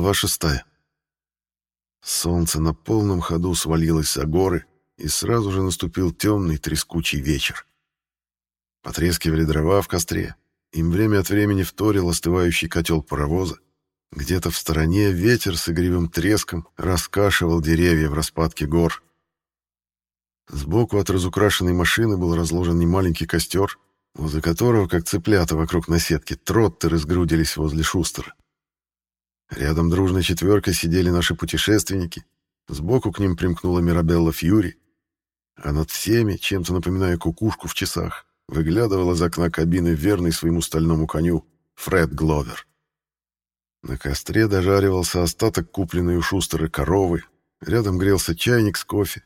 Глава шестая. Солнце на полном ходу свалилось за горы, и сразу же наступил темный трескучий вечер. Потрескивали дрова в костре, им время от времени вторил остывающий котел паровоза. Где-то в стороне ветер с игривым треском раскашивал деревья в распадке гор. Сбоку от разукрашенной машины был разложен немаленький костер, возле которого, как цыплята вокруг наседки, троттеры сгрудились возле шустера. Рядом дружной четверкой сидели наши путешественники. Сбоку к ним примкнула Мирабелла Фьюри. А над всеми, чем-то напоминая кукушку в часах, выглядывал из окна кабины верный своему стальному коню Фред Гловер. На костре дожаривался остаток купленной у Шустера коровы, рядом грелся чайник с кофе.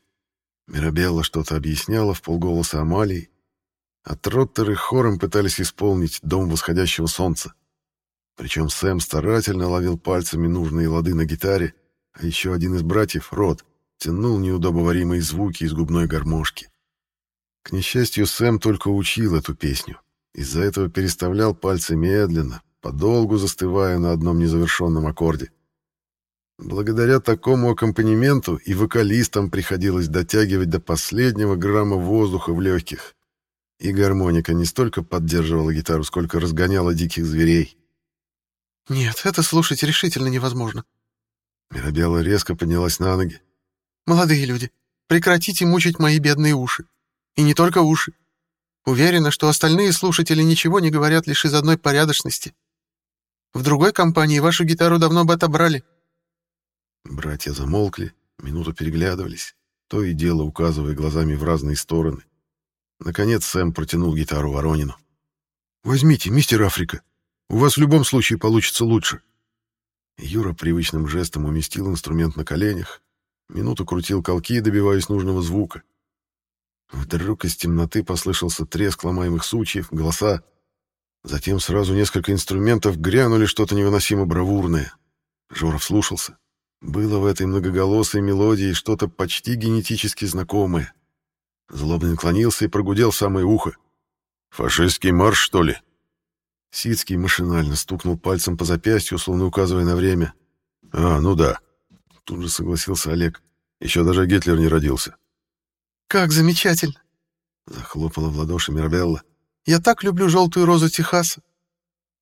Мирабелла что-то объясняла в полголоса Амалии, а троттеры хором пытались исполнить «Дом восходящего солнца». Причем Сэм старательно ловил пальцами нужные лады на гитаре, а еще один из братьев, Рот, тянул неудобоваримые звуки из губной гармошки. К несчастью, Сэм только учил эту песню. Из-за этого переставлял пальцы медленно, подолгу застывая на одном незавершенном аккорде. Благодаря такому аккомпанементу и вокалистам приходилось дотягивать до последнего грамма воздуха в легких. И гармоника не столько поддерживала гитару, сколько разгоняла диких зверей. «Нет, это слушать решительно невозможно». Мирабелла резко поднялась на ноги. «Молодые люди, прекратите мучить мои бедные уши. И не только уши. Уверена, что остальные слушатели ничего не говорят лишь из одной порядочности. В другой компании вашу гитару давно бы отобрали». Братья замолкли, минуту переглядывались, то и дело указывая глазами в разные стороны. Наконец Сэм протянул гитару Воронину. «Возьмите, мистер Африка», у вас в любом случае получится лучше». Юра привычным жестом уместил инструмент на коленях, минуту крутил колки, добиваясь нужного звука. Вдруг из темноты послышался треск ломаемых сучьев, голоса. Затем сразу несколько инструментов грянули что-то невыносимо бравурное. Жоров слушался. Было в этой многоголосой мелодии что-то почти генетически знакомое. Злобно наклонился и прогудел в самое ухо. «Фашистский марш, что ли?» Сицкий машинально стукнул пальцем по запястью, словно указывая на время. «А, ну да», — тут же согласился Олег. «Еще даже Гитлер не родился». «Как замечательно!» — захлопала в ладоши Мирабелла. «Я так люблю желтую розу Техаса!»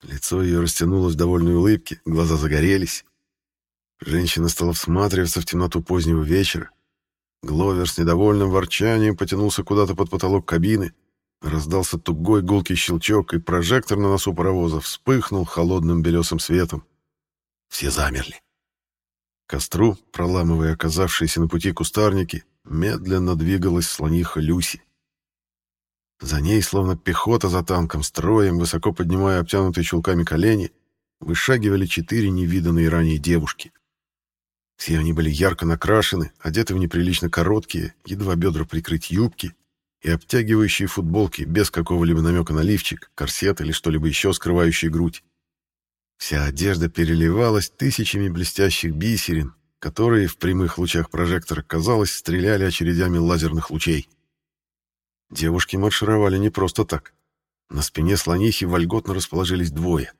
Лицо ее растянулось в довольной улыбке, глаза загорелись. Женщина стала всматриваться в темноту позднего вечера. Гловер с недовольным ворчанием потянулся куда-то под потолок кабины, Раздался тугой гулкий щелчок, и прожектор на носу паровоза вспыхнул холодным белесым светом. Все замерли. Костру, проламывая оказавшиеся на пути кустарники, медленно двигалась слониха Люси. За ней, словно пехота за танком, строем, высоко поднимая обтянутые чулками колени, вышагивали четыре невиданные ранее девушки. Все они были ярко накрашены, одеты в неприлично короткие, едва бедра прикрыть юбки, и обтягивающие футболки без какого-либо намека на лифчик, корсет или что-либо еще скрывающее грудь. Вся одежда переливалась тысячами блестящих бисерин, которые в прямых лучах прожектора, казалось, стреляли очередями лазерных лучей. Девушки маршировали не просто так. На спине слонихи вольготно расположились двое.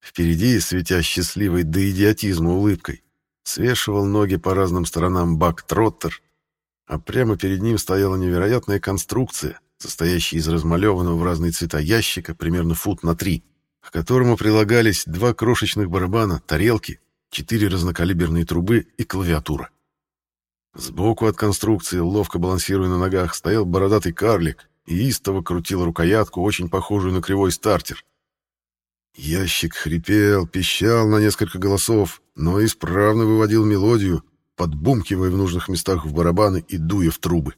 Впереди, светя счастливой до идиотизма улыбкой, свешивал ноги по разным сторонам Бак Троттер, а прямо перед ним стояла невероятная конструкция, состоящая из размалеванного в разные цвета ящика, примерно фут на три, к которому прилагались два крошечных барабана, тарелки, четыре разнокалиберные трубы и клавиатура. Сбоку от конструкции, ловко балансируя на ногах, стоял бородатый карлик и истово крутил рукоятку, очень похожую на кривой стартер. Ящик хрипел, пищал на несколько голосов, но исправно выводил мелодию, подбумкивая в нужных местах в барабаны и дуя в трубы.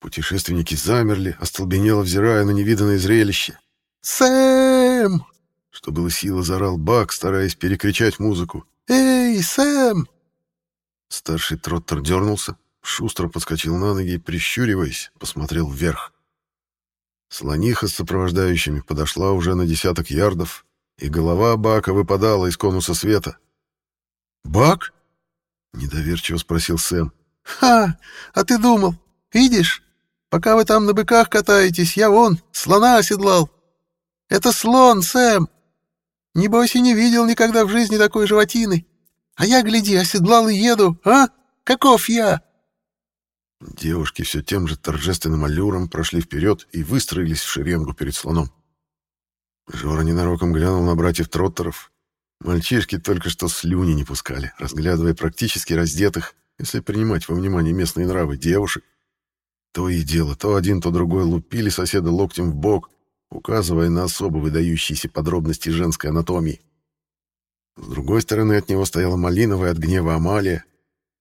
Путешественники замерли, остолбенело взирая на невиданное зрелище. «Сэм!» Что было силы, заорал Бак, стараясь перекричать музыку. «Эй, Сэм!» Старший Троттер дернулся, шустро подскочил на ноги и, прищуриваясь, посмотрел вверх. Слониха с сопровождающими подошла уже на десяток ярдов, и голова Бака выпадала из конуса света. «Бак?» Недоверчиво спросил Сэм. «Ха! А ты думал? Видишь? Пока вы там на быках катаетесь, я вон, слона оседлал. Это слон, Сэм. Небось и не видел никогда в жизни такой животины. А я, гляди, оседлал и еду, а? Каков я?» Девушки все тем же торжественным аллюром прошли вперед и выстроились в шеренгу перед слоном. Жора ненароком глянул на братьев Троттеров. Мальчишки только что слюни не пускали, разглядывая практически раздетых, если принимать во внимание местные нравы, девушек. То и дело, то один, то другой лупили соседа локтем в бок, указывая на особо выдающиеся подробности женской анатомии. С другой стороны от него стояла малиновая от гнева Амалия.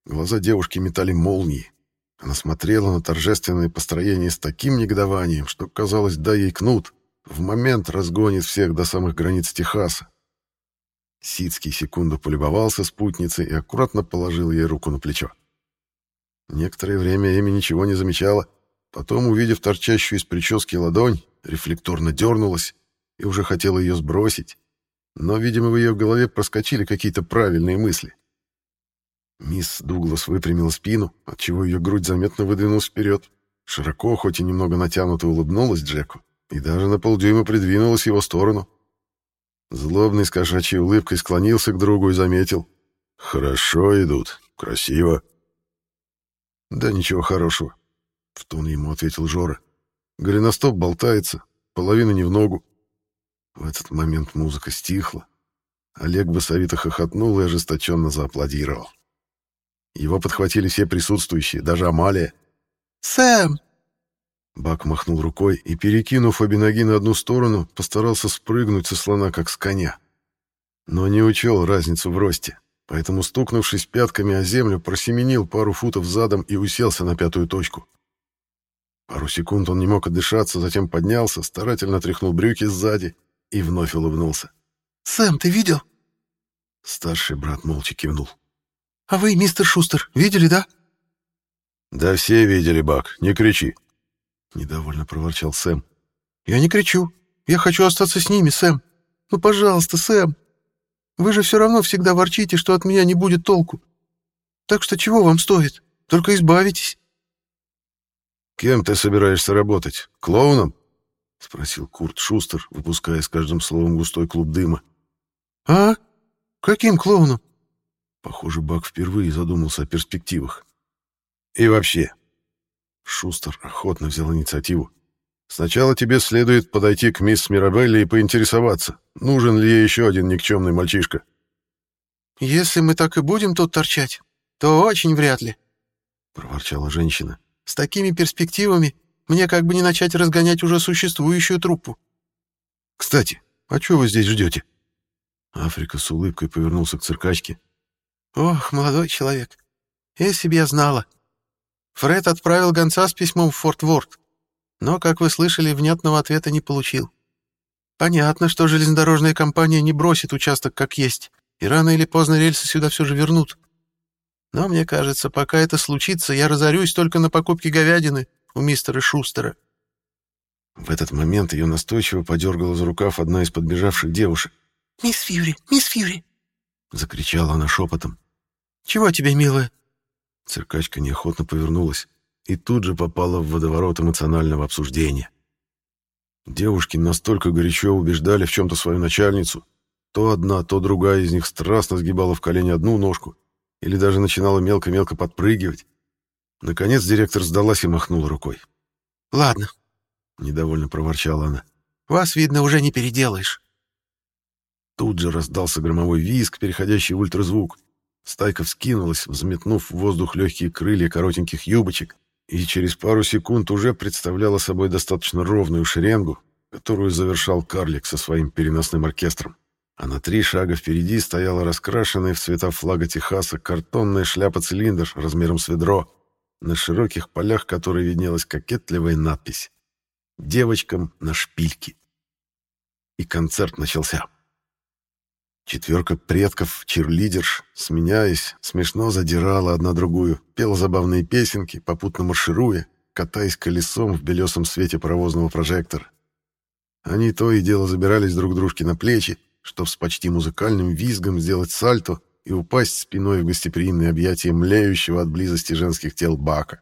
Глаза девушки метали молнии. Она смотрела на торжественное построение с таким негодованием, что, казалось, да ей кнут, в момент разгонит всех до самых границ Техаса. Сицкий секунду полюбовался спутницей и аккуратно положил ей руку на плечо. Некоторое время Эми ничего не замечала, потом, увидев торчащую из прически ладонь, рефлекторно дернулась и уже хотела ее сбросить, но, видимо, в ее голове проскочили какие-то правильные мысли. Мисс Дуглас выпрямила спину, отчего ее грудь заметно выдвинулась вперед, широко, хоть и немного натянуто улыбнулась Джеку и даже на полдюйма придвинулась в его сторону. Злобный с кошачьей улыбкой склонился к другу и заметил. «Хорошо идут, красиво». «Да ничего хорошего», — в тон ему ответил Жора. «Голеностоп болтается, половина не в ногу». В этот момент музыка стихла. Олег басовито хохотнул и ожесточенно зааплодировал. Его подхватили все присутствующие, даже Амалия. «Сэм!» Бак махнул рукой и, перекинув обе ноги на одну сторону, постарался спрыгнуть со слона, как с коня. Но не учел разницу в росте, поэтому, стукнувшись пятками о землю, просеменил пару футов задом и уселся на пятую точку. Пару секунд он не мог отдышаться, затем поднялся, старательно тряхнул брюки сзади и вновь улыбнулся. «Сэм, ты видел?» Старший брат молча кивнул. «А вы, мистер Шустер, видели, да?» «Да все видели, Бак, не кричи», Недовольно проворчал Сэм. «Я не кричу. Я хочу остаться с ними, Сэм. Ну, пожалуйста, Сэм. Вы же все равно всегда ворчите, что от меня не будет толку. Так что чего вам стоит? Только избавитесь». «Кем ты собираешься работать? Клоуном?» — спросил Курт Шустер, выпуская с каждым словом густой клуб дыма. «А? Каким клоуном?» Похоже, Бак впервые задумался о перспективах. «И вообще, Шустер охотно взял инициативу. «Сначала тебе следует подойти к мисс Мирабелли и поинтересоваться, нужен ли ей еще один никчемный мальчишка». «Если мы так и будем тут торчать, то очень вряд ли», — проворчала женщина. «С такими перспективами мне как бы не начать разгонять уже существующую труппу». «Кстати, а что вы здесь ждете?» Африка с улыбкой повернулся к циркачке. «Ох, молодой человек, если б я знала, Фред отправил гонца с письмом в Форт Ворд, но, как вы слышали, внятного ответа не получил. Понятно, что железнодорожная компания не бросит участок как есть, и рано или поздно рельсы сюда все же вернут. Но мне кажется, пока это случится, я разорюсь только на покупке говядины у мистера Шустера. В этот момент ее настойчиво подергала за рукав одна из подбежавших девушек. «Мисс Фьюри! Мисс Фьюри!» — закричала она шепотом. «Чего тебе, милая?» Циркачка неохотно повернулась и тут же попала в водоворот эмоционального обсуждения. Девушки настолько горячо убеждали в чем-то свою начальницу, то одна, то другая из них страстно сгибала в колени одну ножку или даже начинала мелко-мелко подпрыгивать. Наконец директор сдалась и махнула рукой. «Ладно», — недовольно проворчала она. «Вас, видно, уже не переделаешь». Тут же раздался громовой визг, переходящий в ультразвук. Стайка вскинулась, взметнув в воздух легкие крылья коротеньких юбочек, и через пару секунд уже представляла собой достаточно ровную шеренгу, которую завершал карлик со своим переносным оркестром. А на три шага впереди стояла раскрашенная в цвета флага Техаса картонная шляпа-цилиндр размером с ведро, на широких полях которой виднелась кокетливая надпись «Девочкам на шпильке». И концерт начался. Четверка предков, чирлидерш, сменяясь, смешно задирала одна другую, пела забавные песенки, попутно маршируя, катаясь колесом в белесом свете паровозного прожектора. Они то и дело забирались друг дружке на плечи, чтобы с почти музыкальным визгом сделать сальто и упасть спиной в гостеприимное объятие млеющего от близости женских тел Бака.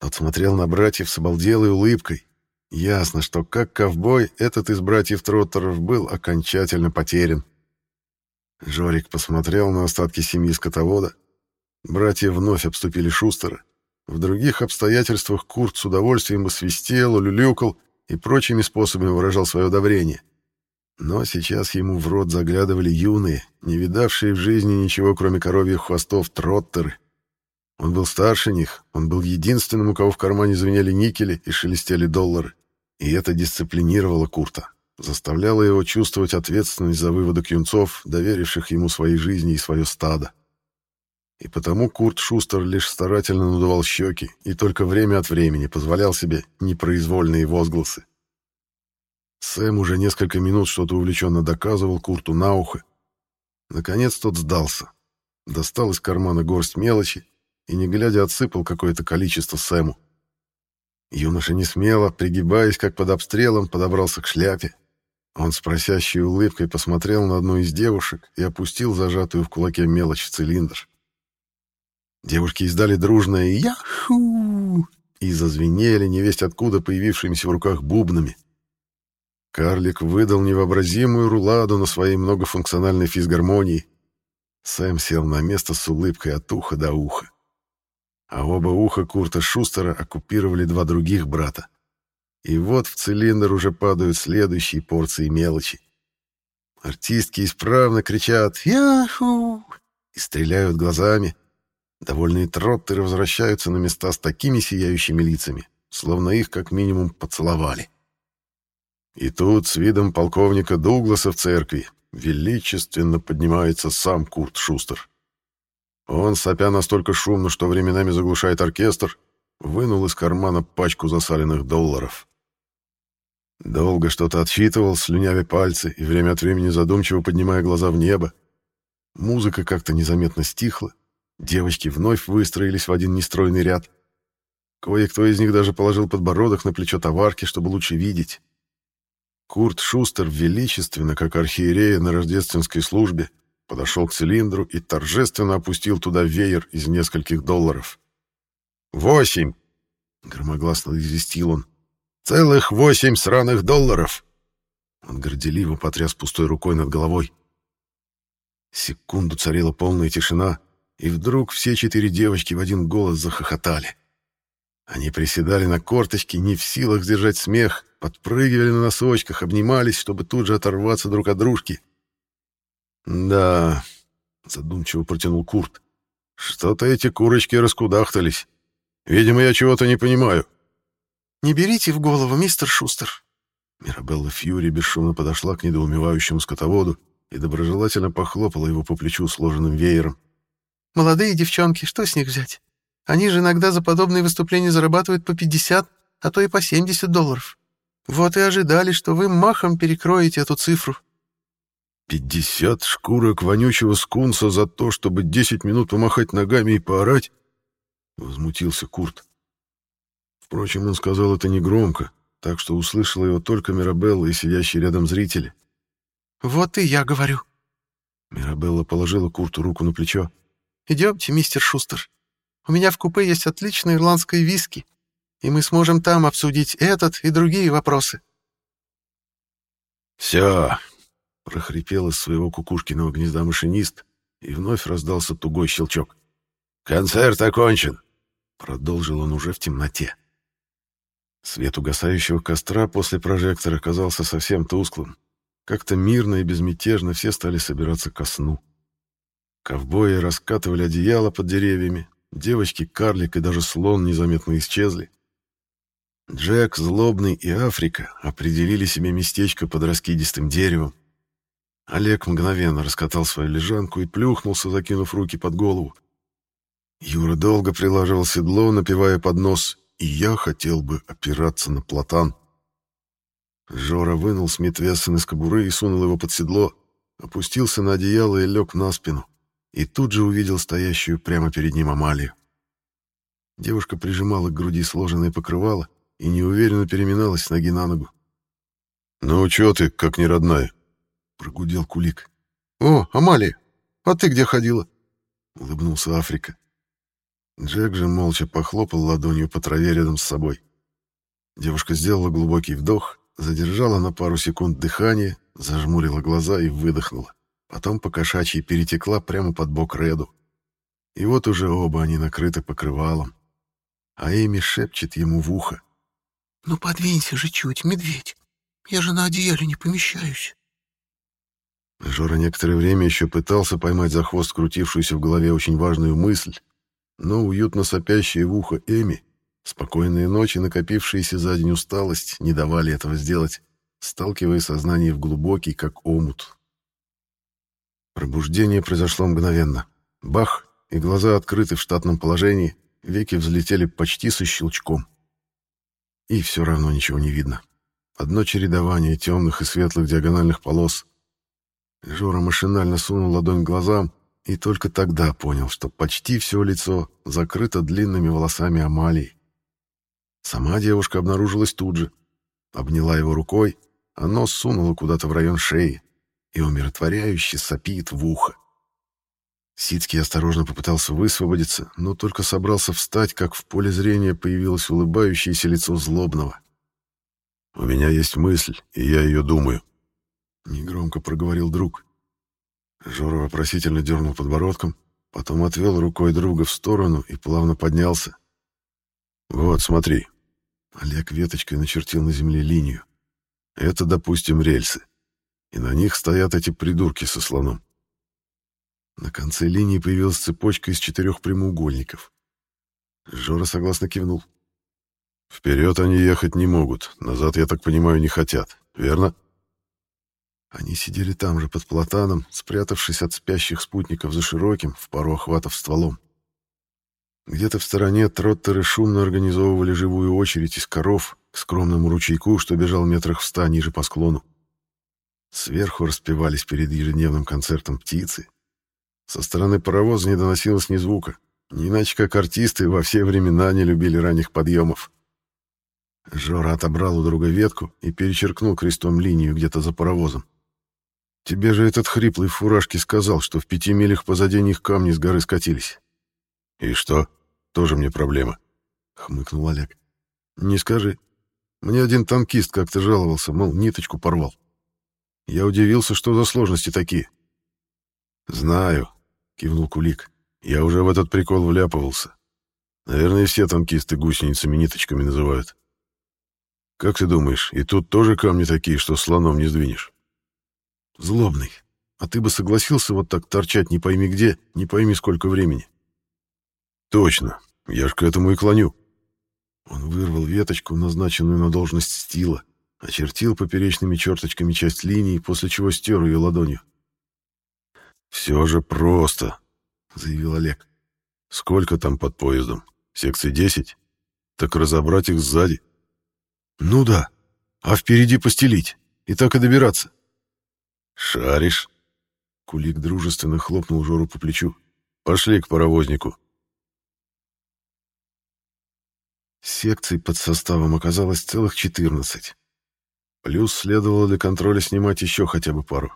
Тот смотрел на братьев с обалделой улыбкой, Ясно, что как ковбой этот из братьев Троттеров был окончательно потерян. Жорик посмотрел на остатки семьи скотовода. Братья вновь обступили Шустера. В других обстоятельствах Курт с удовольствием бы свистел, улюлюкал и прочими способами выражал свое одобрение. Но сейчас ему в рот заглядывали юные, не видавшие в жизни ничего, кроме коровьих хвостов, троттеры. Он был старше них, он был единственным, у кого в кармане звенели никели и шелестели доллары. И это дисциплинировало Курта, заставляло его чувствовать ответственность за выводок юнцов, доверивших ему своей жизни и свое стадо. И потому Курт Шустер лишь старательно надувал щеки и только время от времени позволял себе непроизвольные возгласы. Сэм уже несколько минут что-то увлеченно доказывал Курту на ухо. Наконец тот сдался. Достал из кармана горсть мелочи и, не глядя, отсыпал какое-то количество Сэму. Юноша не смело, пригибаясь, как под обстрелом, подобрался к шляпе. Он с просящей улыбкой посмотрел на одну из девушек и опустил зажатую в кулаке мелочь в цилиндр. Девушки издали дружное «Яху!» и зазвенели, невесть откуда появившимися в руках бубнами. Карлик выдал невообразимую руладу на своей многофункциональной физгармонии. Сэм сел на место с улыбкой от уха до уха. А оба уха Курта Шустера оккупировали два других брата. И вот в цилиндр уже падают следующие порции мелочи. Артистки исправно кричат «Яху!» и стреляют глазами. Довольные троттеры возвращаются на места с такими сияющими лицами, словно их как минимум поцеловали. И тут с видом полковника Дугласа в церкви величественно поднимается сам Курт Шустер. Он, сопя настолько шумно, что временами заглушает оркестр, вынул из кармана пачку засаленных долларов. Долго что-то отсчитывал, слюнявя пальцы и время от времени задумчиво поднимая глаза в небо. Музыка как-то незаметно стихла, девочки вновь выстроились в один нестройный ряд. Кое-кто из них даже положил подбородок на плечо товарки, чтобы лучше видеть. Курт Шустер величественно, как архиерея на рождественской службе, подошел к цилиндру и торжественно опустил туда веер из нескольких долларов. «Восемь!» — громогласно известил он. «Целых восемь сраных долларов!» Он горделиво потряс пустой рукой над головой. Секунду царила полная тишина, и вдруг все четыре девочки в один голос захохотали. Они приседали на корточки, не в силах сдержать смех, подпрыгивали на носочках, обнимались, чтобы тут же оторваться друг от дружки. «Да», — задумчиво протянул Курт, — «что-то эти курочки раскудахтались. Видимо, я чего-то не понимаю». «Не берите в голову, мистер Шустер». Мирабелла Фьюри бесшумно подошла к недоумевающему скотоводу и доброжелательно похлопала его по плечу сложенным веером. «Молодые девчонки, что с них взять? Они же иногда за подобные выступления зарабатывают по 50, а то и по 70 долларов. Вот и ожидали, что вы махом перекроете эту цифру. «Пятьдесят шкурок вонючего скунса за то, чтобы десять минут помахать ногами и поорать?» — возмутился Курт. Впрочем, он сказал это негромко, так что услышала его только Мирабелла и сидящие рядом зрители. «Вот и я говорю». Мирабелла положила Курту руку на плечо. «Идемте, мистер Шустер. У меня в купе есть отличное ирландское виски, и мы сможем там обсудить этот и другие вопросы». «Все!» — прохрипел из своего кукушкиного гнезда машинист, и вновь раздался тугой щелчок. «Концерт окончен!» — продолжил он уже в темноте. Свет угасающего костра после прожектора казался совсем тусклым. Как-то мирно и безмятежно все стали собираться ко сну. Ковбои раскатывали одеяло под деревьями, Девочки, карлик и даже слон незаметно исчезли. Джек, Злобный и Африка определили себе местечко под раскидистым деревом. Олег мгновенно раскатал свою лежанку и плюхнулся, закинув руки под голову. Юра долго прилаживал седло, напивая под нос, и я хотел бы опираться на платан. Жора вынул Смит Вессон из кобуры и сунул его под седло, опустился на одеяло и лег на спину и тут же увидел стоящую прямо перед ним Амалию. Девушка прижимала к груди сложенное покрывало и неуверенно переминалась с ноги на ногу. «Ну, чё ты, как не родная?» — прогудел Кулик. «О, Амалия, а ты где ходила?» — улыбнулся Африка. Джек же молча похлопал ладонью по траве рядом с собой. Девушка сделала глубокий вдох, задержала на пару секунд дыхание, зажмурила глаза и выдохнула. Потом по кошачьей перетекла прямо под бок Реду. И вот уже оба они накрыты покрывалом. А Эми шепчет ему в ухо. «Ну подвинься же чуть, медведь. Я же на одеяле не помещаюсь». Жора некоторое время еще пытался поймать за хвост крутившуюся в голове очень важную мысль, но уютно сопящая в ухо Эми, спокойные ночи, накопившиеся за день усталость, не давали этого сделать, сталкивая сознание в глубокий, как омут. Пробуждение произошло мгновенно. Бах, и глаза открыты в штатном положении, веки взлетели почти со щелчком. И все равно ничего не видно. Одно чередование темных и светлых диагональных полос. Жора машинально сунул ладонь к глазам и только тогда понял, что почти все лицо закрыто длинными волосами Амалии. Сама девушка обнаружилась тут же. Обняла его рукой, а нос сунула куда-то в район шеи и умиротворяюще сопит в ухо. Сицкий осторожно попытался высвободиться, но только собрался встать, как в поле зрения появилось улыбающееся лицо злобного. «У меня есть мысль, и я ее думаю», — негромко проговорил друг. Жора вопросительно дернул подбородком, потом отвел рукой друга в сторону и плавно поднялся. «Вот, смотри». Олег веточкой начертил на земле линию. «Это, допустим, рельсы. И на них стоят эти придурки со слоном. На конце линии появилась цепочка из четырех прямоугольников. Жора согласно кивнул. «Вперед они ехать не могут, назад, я так понимаю, не хотят, верно?» Они сидели там же, под платаном, спрятавшись от спящих спутников за широким, в пару охватов стволом. Где-то в стороне троттеры шумно организовывали живую очередь из коров к скромному ручейку, что бежал метрах в ста ниже по склону. Сверху распевались перед ежедневным концертом птицы, со стороны паровоза не доносилось ни звука. Не иначе как артисты во все времена не любили ранних подъемов. Жора отобрал у друга ветку и перечеркнул крестом линию где-то за паровозом. «Тебе же этот хриплый в фуражке сказал, что в пяти милях позади них камни с горы скатились». «И что? Тоже мне проблема», — хмыкнул Олег. «Не скажи. Мне один танкист как-то жаловался, мол, ниточку порвал. Я удивился, что за сложности такие». «Знаю», — кивнул Кулик. «Я уже в этот прикол вляпывался. Наверное, все танкисты гусеницами-ниточками называют. Как ты думаешь, и тут тоже камни такие, что слоном не сдвинешь?» «Злобный. А ты бы согласился вот так торчать не пойми где, не пойми сколько времени?» «Точно. Я ж к этому и клоню». Он вырвал веточку, назначенную на должность стила, очертил поперечными черточками часть линии, после чего стер ее ладонью. «Все же просто», — заявил Олег. «Сколько там под поездом? Секции 10? Так разобрать их сзади». «Ну да. А впереди постелить. И так и добираться». «Шаришь?» Кулик дружественно хлопнул Жору по плечу. «Пошли к паровознику». Секций под составом оказалось целых 14. Плюс следовало для контроля снимать еще хотя бы пару.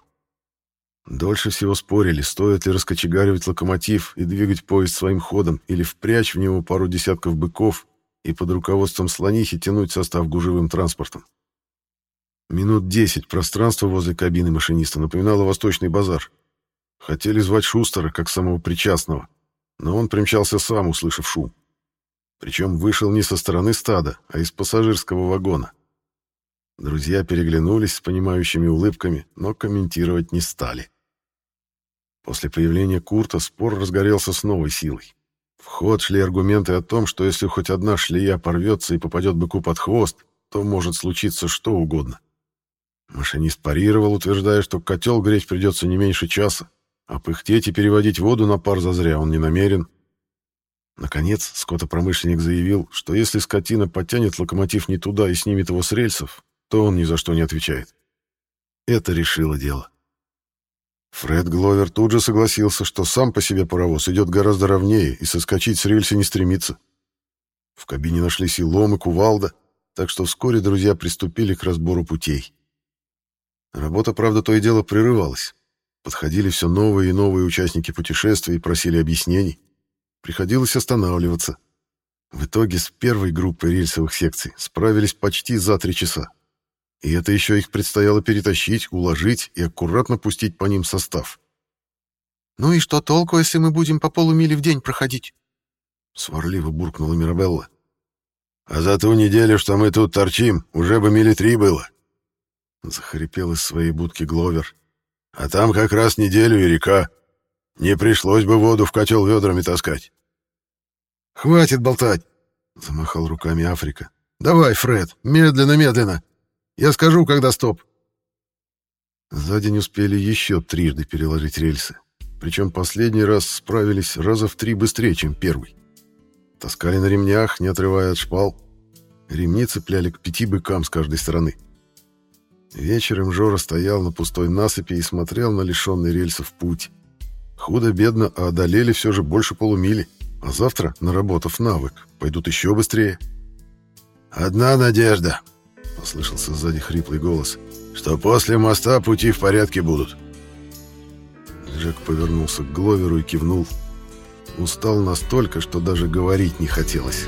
Дольше всего спорили, стоит ли раскочегаривать локомотив и двигать поезд своим ходом, или впрячь в него пару десятков быков и под руководством слонихи тянуть состав гужевым транспортом. Минут десять пространство возле кабины машиниста напоминало восточный базар. Хотели звать Шустера как самого причастного, но он примчался сам, услышав шум. Причем вышел не со стороны стада, а из пассажирского вагона. Друзья переглянулись с понимающими улыбками, но комментировать не стали. После появления Курта спор разгорелся с новой силой. В ход шли аргументы о том, что если хоть одна шлея порвется и попадет быку под хвост, то может случиться что угодно. Машинист парировал, утверждая, что котел греть придется не меньше часа, а пыхтеть и переводить воду на пар зазря он не намерен. Наконец, скотопромышленник заявил, что если скотина подтянет локомотив не туда и снимет его с рельсов, то он ни за что не отвечает. Это решило дело. Фред Гловер тут же согласился, что сам по себе паровоз идет гораздо ровнее и соскочить с рельса не стремится. В кабине нашлись и лом, и кувалда, так что вскоре друзья приступили к разбору путей. Работа, правда, то и дело прерывалась. Подходили все новые и новые участники путешествия и просили объяснений. Приходилось останавливаться. В итоге с первой группой рельсовых секций справились почти за три часа. И это еще их предстояло перетащить, уложить и аккуратно пустить по ним состав. «Ну и что толку, если мы будем по полумили в день проходить?» Сварливо буркнула Мирабелла. «А за ту неделю, что мы тут торчим, уже бы мили три было!» Захрипел из своей будки Гловер. «А там как раз неделю и река. Не пришлось бы воду в котел ведрами таскать». «Хватит болтать!» — замахал руками Африка. «Давай, Фред, медленно-медленно. Я скажу, когда стоп». За день успели еще трижды переложить рельсы. Причем последний раз справились раза в три быстрее, чем первый. Таскали на ремнях, не отрывая от шпал. Ремни цепляли к пяти быкам с каждой стороны. Вечером Жора стоял на пустой насыпи и смотрел на лишенный рельсов путь. Худо-бедно, а одолели все же больше полумили. А завтра, наработав навык, пойдут еще быстрее. «Одна надежда», — послышался сзади хриплый голос, — «что после моста пути в порядке будут». Джек повернулся к Гловеру и кивнул. Устал настолько, что даже говорить не хотелось.